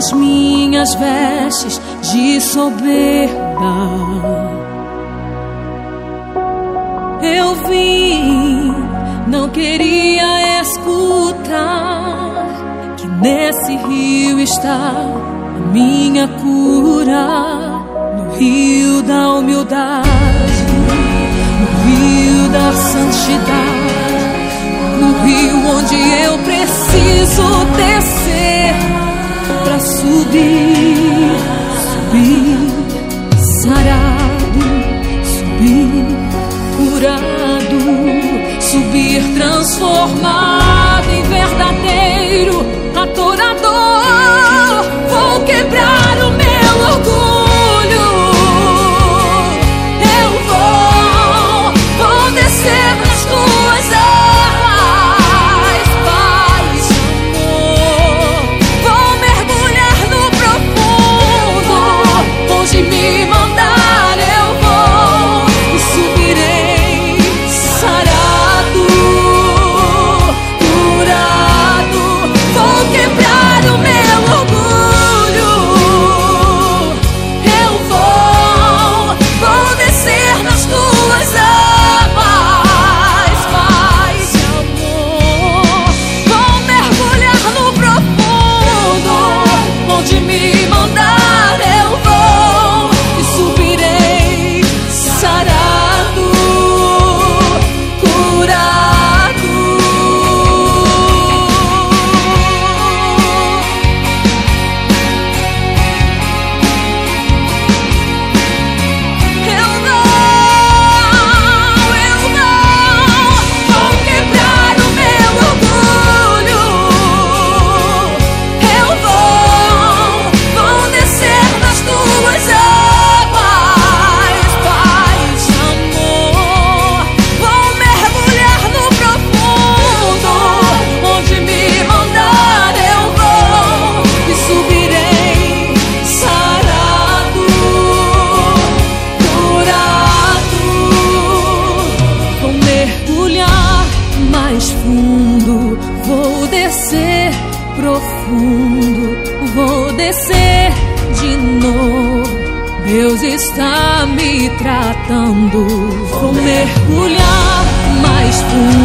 as minhas vestes de soberba. Eu vim, não queria escutar que nesse rio está a minha cura, no rio da humildade, no rio da santidade, no rio onde eu preciso. subir, subir, sarado, subir, curado, subir transformado em verdadeiro adorador. mergulhar mais fundo, vou descer profundo, vou descer de novo. Deus está me tratando, vou mergulhar mais fundo.